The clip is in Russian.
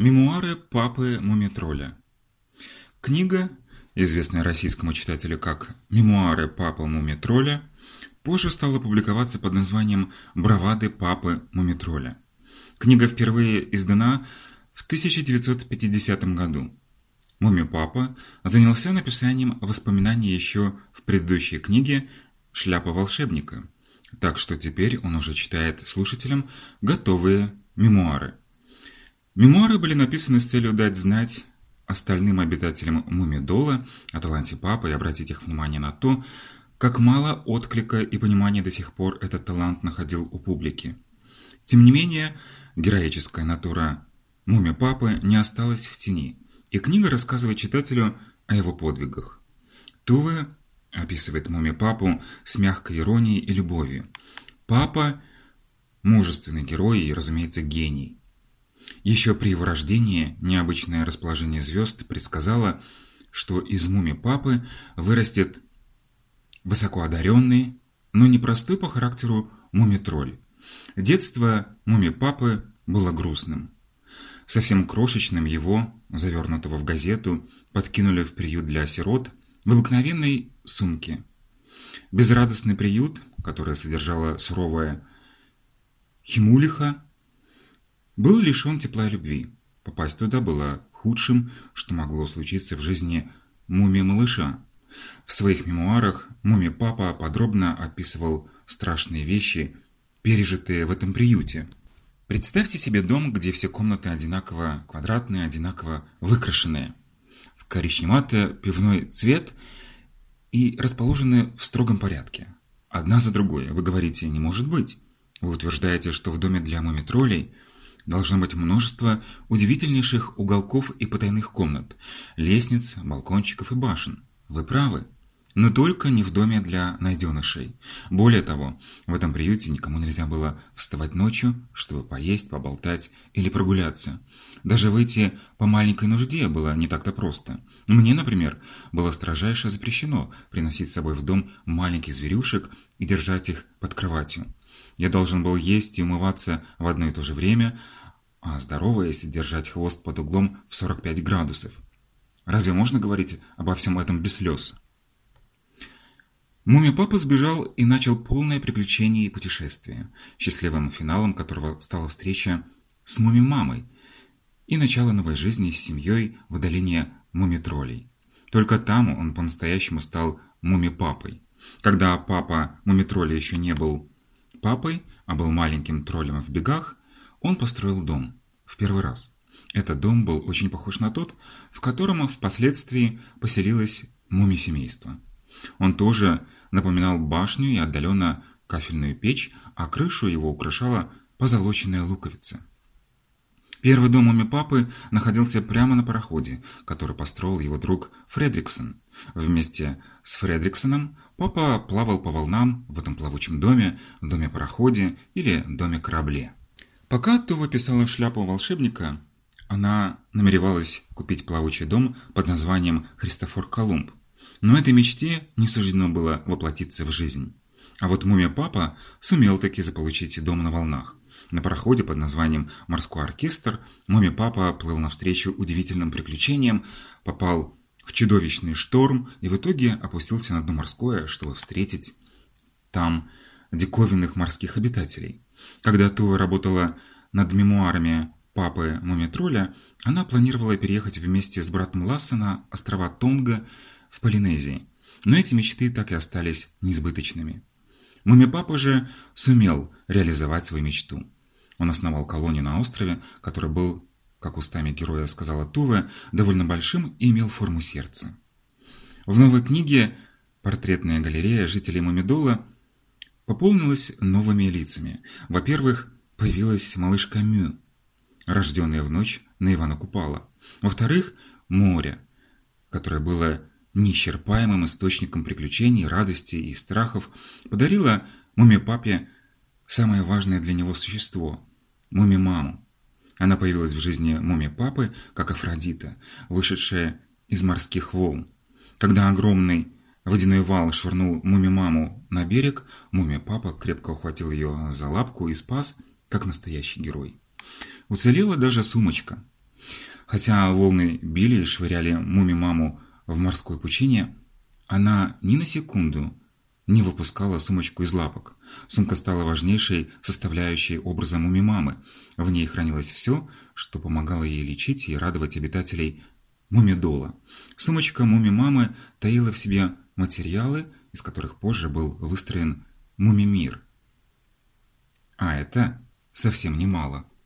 Мемуары папы Мумитроля. Книга, известная российскому читателю как «Мемуары папы Мумитроля», позже стала публиковаться под названием «Бравады папы Мумитроля». Книга впервые издана в 1950 году. Муми-папа занялся написанием воспоминаний еще в предыдущей книге «Шляпа волшебника», так что теперь он уже читает слушателям готовые мемуары. Мемуары были написаны с целью дать знать остальным обитателям Мумидола о таланте папы и обратить их внимание на то, как мало отклика и понимания до сих пор этот талант находил у публики. Тем не менее, героическая натура Муми Папы не осталась в тени, и книга рассказывает читателю о его подвигах. Туве описывает Муми Папу с мягкой иронией и любовью. Папа – мужественный герой и, разумеется, гений. Еще при его рождении необычное расположение звезд предсказало, что из муми папы вырастет высокоодаренный, но непростой по характеру муми-тролль. Детство муми-папы было грустным. Совсем крошечным его, завернутого в газету, подкинули в приют для сирот в обыкновенной сумке. Безрадостный приют, который содержала суровая химулиха, был лишен тепла и любви. Попасть туда было худшим, что могло случиться в жизни мумии-малыша. В своих мемуарах муми-папа подробно описывал страшные вещи, пережитые в этом приюте. Представьте себе дом, где все комнаты одинаково квадратные, одинаково выкрашенные, в коричневато-пивной цвет и расположены в строгом порядке. Одна за другой. Вы говорите, не может быть. Вы утверждаете, что в доме для мумитролей – Должно быть множество удивительнейших уголков и потайных комнат, лестниц, балкончиков и башен. Вы правы. Но только не в доме для найденышей. Более того, в этом приюте никому нельзя было вставать ночью, чтобы поесть, поболтать или прогуляться. Даже выйти по маленькой нужде было не так-то просто. Мне, например, было строжайше запрещено приносить с собой в дом маленьких зверюшек и держать их под кроватью. Я должен был есть и умываться в одно и то же время, а здороваясь держать хвост под углом в 45 градусов. Разве можно говорить обо всем этом без слез? Муми-папа сбежал и начал полное приключение и путешествие, счастливым финалом которого стала встреча с муми-мамой и начало новой жизни с семьей в долине муми-троллей. Только там он по-настоящему стал муми-папой. Когда папа муми-тролля еще не был папой, а был маленьким троллем в бегах, он построил дом. В первый раз. Этот дом был очень похож на тот, в котором впоследствии поселилось муми-семейство. Он тоже напоминал башню и отдаленно кафельную печь, а крышу его украшала позолоченная луковица. Первый дом муми-папы находился прямо на пароходе, который построил его друг Фредриксон. Вместе с Фредриксоном папа плавал по волнам в этом плавучем доме, доме-пароходе или доме-корабле. Пока Тува писала «Шляпу волшебника», она намеревалась купить плавучий дом под названием «Христофор Колумб». Но этой мечте не суждено было воплотиться в жизнь. А вот мумия-папа сумел таки заполучить дом на волнах. На пароходе под названием «Морской оркестр» мумия-папа плыл навстречу удивительным приключениям, попал в чудовищный шторм и в итоге опустился на дно морское, чтобы встретить там диковинных морских обитателей. Когда Туа работала над мемуарами папы Мумитроля, она планировала переехать вместе с братом Ласса на острова Тонга в Полинезии. Но эти мечты так и остались несбыточными. Муми-папа же сумел реализовать свою мечту. Он основал колонию на острове, который был, как устами героя сказала Туве, довольно большим и имел форму сердца. В новой книге «Портретная галерея жителей Мумидола» пополнилась новыми лицами. Во-первых, появилась малышка Мю, рожденная в ночь на Ивана Купала. Во-вторых, море, которое было неисчерпаемым источником приключений, радости и страхов, подарило муми-папе самое важное для него существо – муми-маму. Она появилась в жизни муми-папы, как Афродита, вышедшая из морских волн. Когда огромный Водяной вал швырнул муми-маму на берег, мумия-папа крепко ухватил ее за лапку и спас, как настоящий герой. Уцелела даже сумочка. Хотя волны били и швыряли муми-маму в морской пучине, она ни на секунду не выпускала сумочку из лапок. Сумка стала важнейшей составляющей образа муми-мамы. В ней хранилось все, что помогало ей лечить и радовать обитателей мумидола. Сумочка муми-мамы таила в себе материалы, из которых позже был выстроен муми-мир. А это совсем немало.